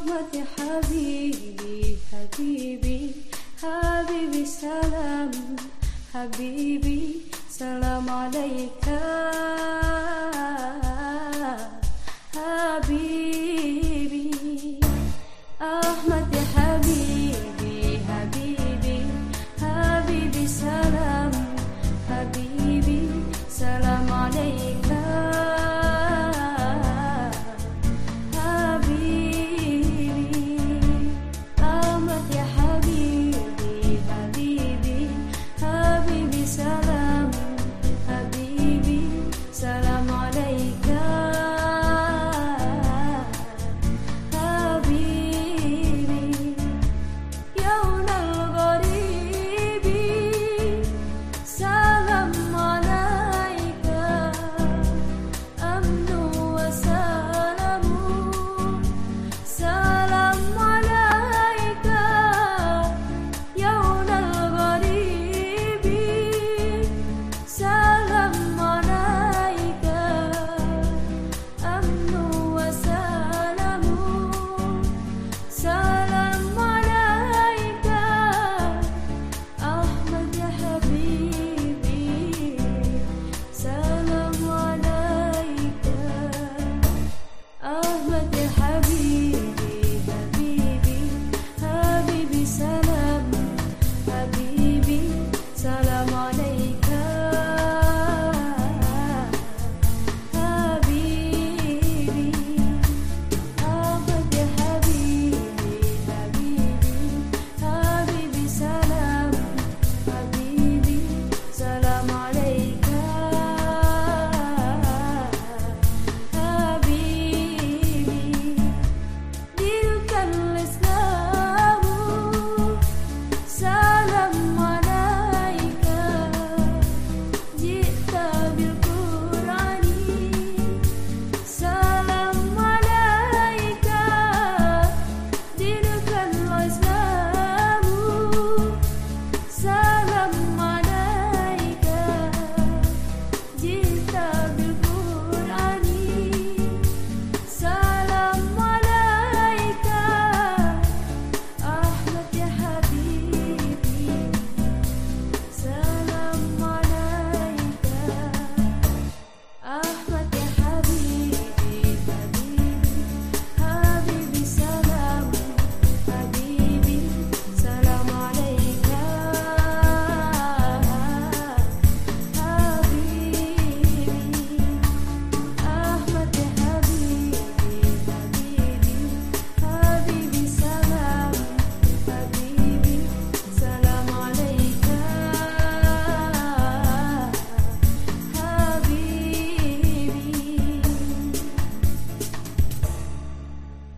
صحبة حبيبي حبيبي حبيبي سلام حبيبي سلام عليك. حبيبي